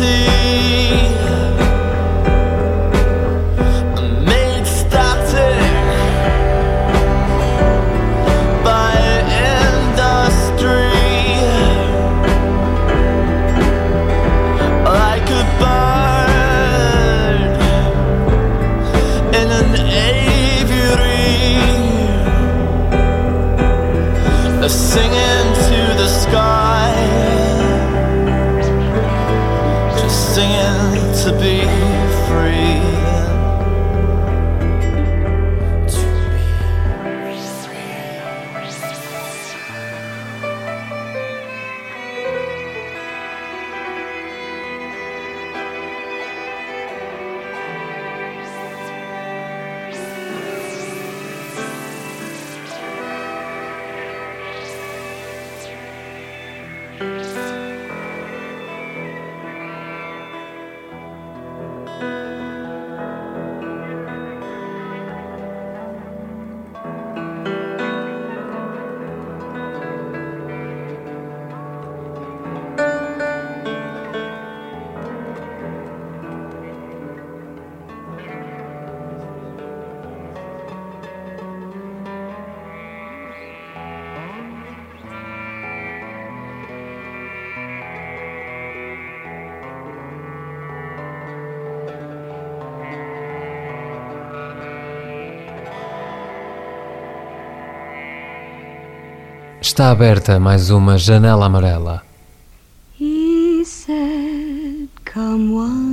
see Está aberta mais uma janela amarela. He said, Come one.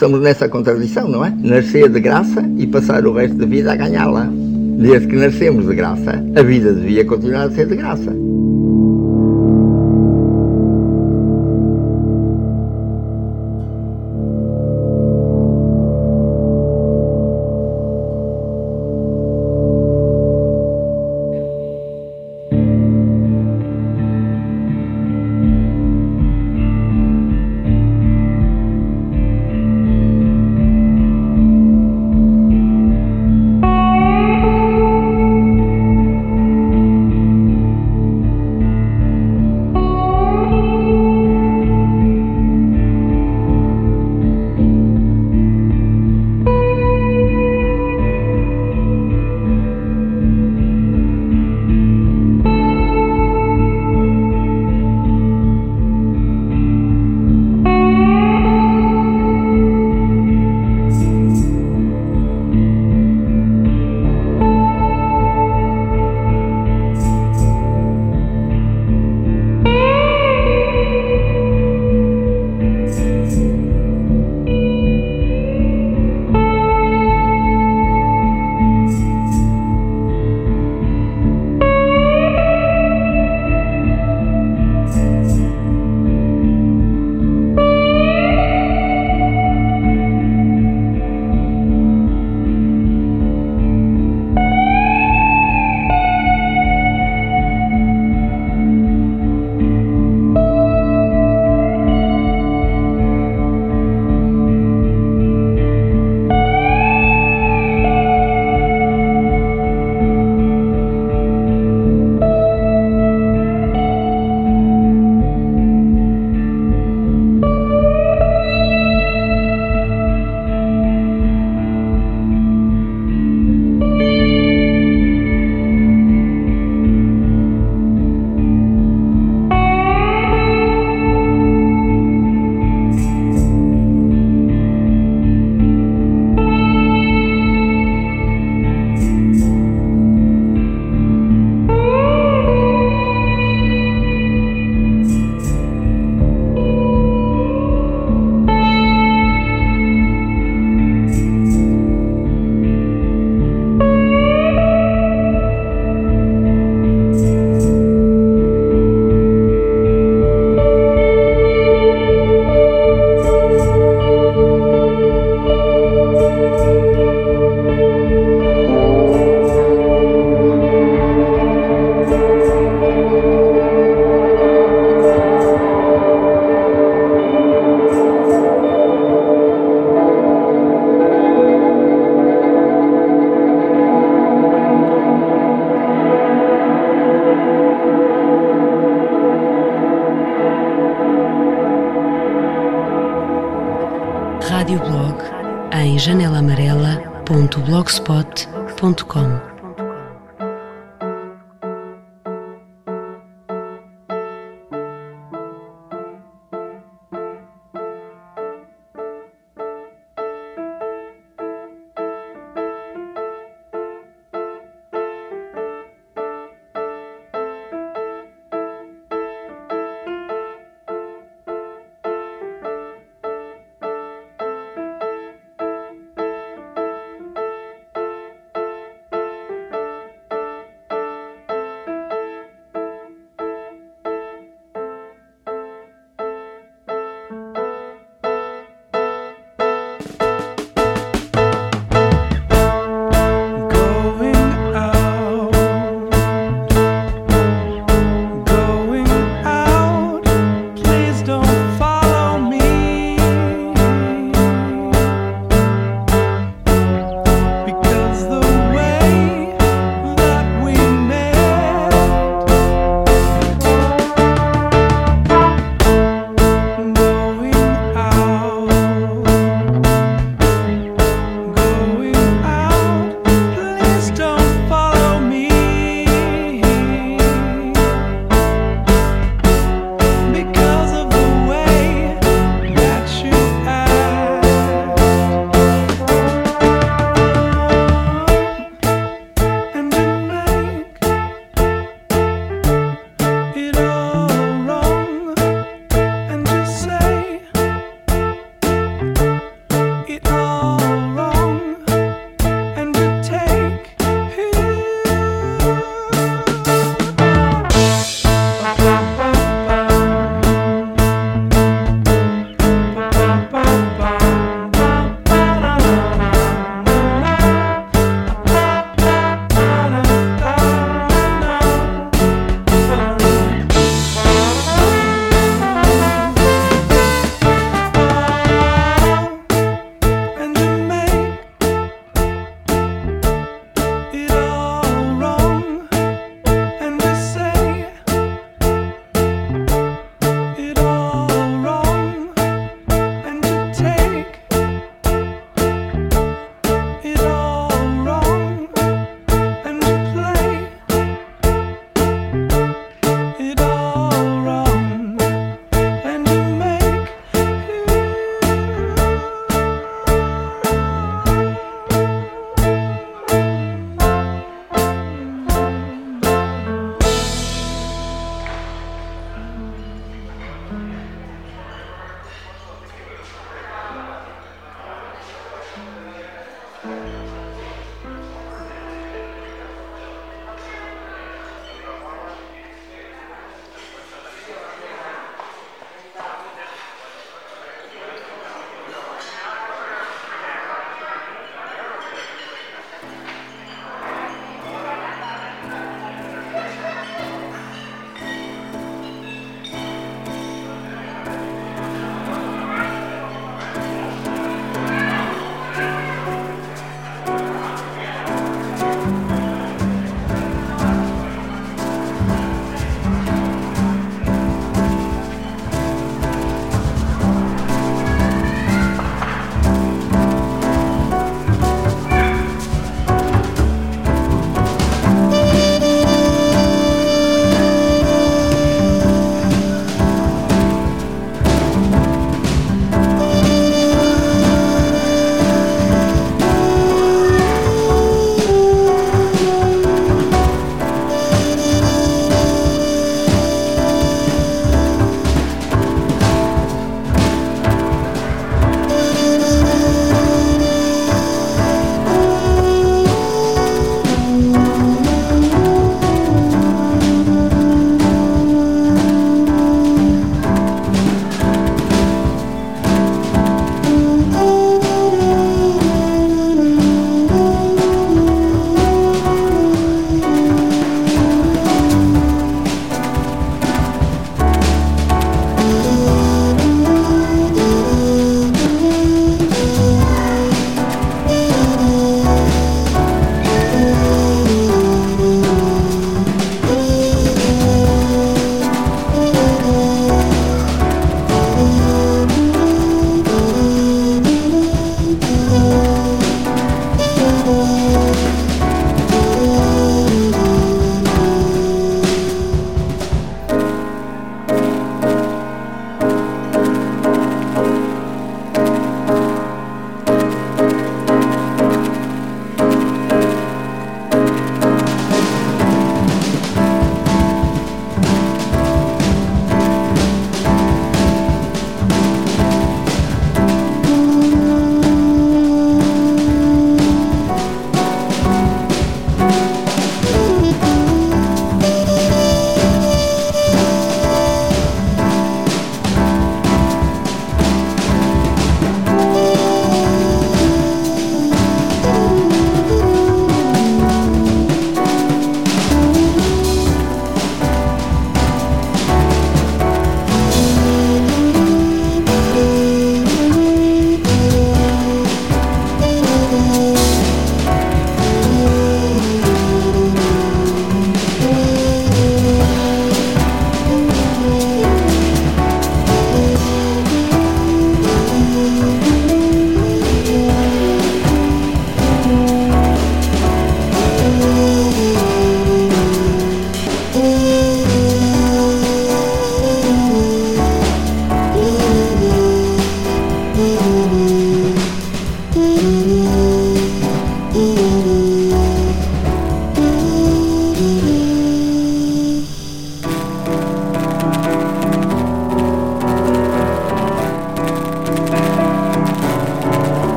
Estamos nessa contradição, não é? Nascer de graça e passar o resto da vida a ganhá-la. Desde que nascemos de graça, a vida devia continuar a ser de graça.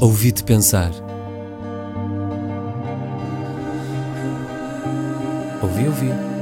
Ouvi-te pensar. Ouvi, ouvi.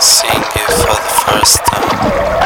seeing you for the first time.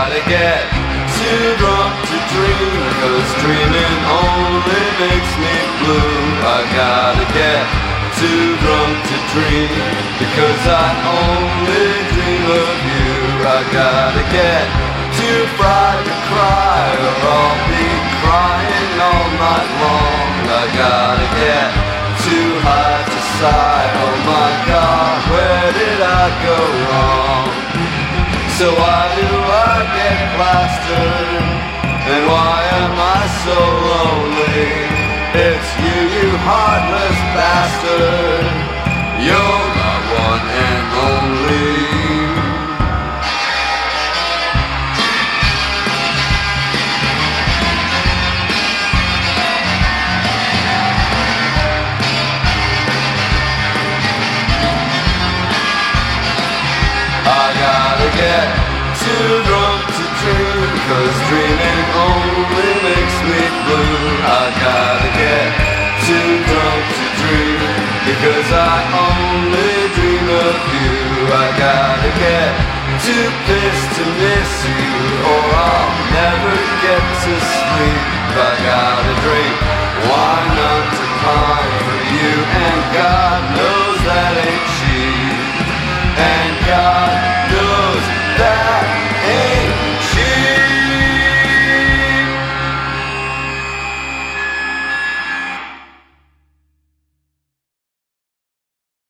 gotta get too drunk to dream Cause dreaming only makes me blue. I gotta get too drunk to dream Because I only dream of you. I gotta get too fried to cry Or I'll be crying all night long. I gotta get too high to sigh. Oh my god, where did I go wrong? So why do I get plastered? And why am I so lonely? It's you, you heartless bastard. You're my one and only. Drunk to dream Cause dreaming only makes me blue. I gotta get too drunk to dream Because I only dream of you. I gotta get too pissed to miss you Or I'll never get to sleep. I gotta drink why not to pine for you? And God knows that ain't cheap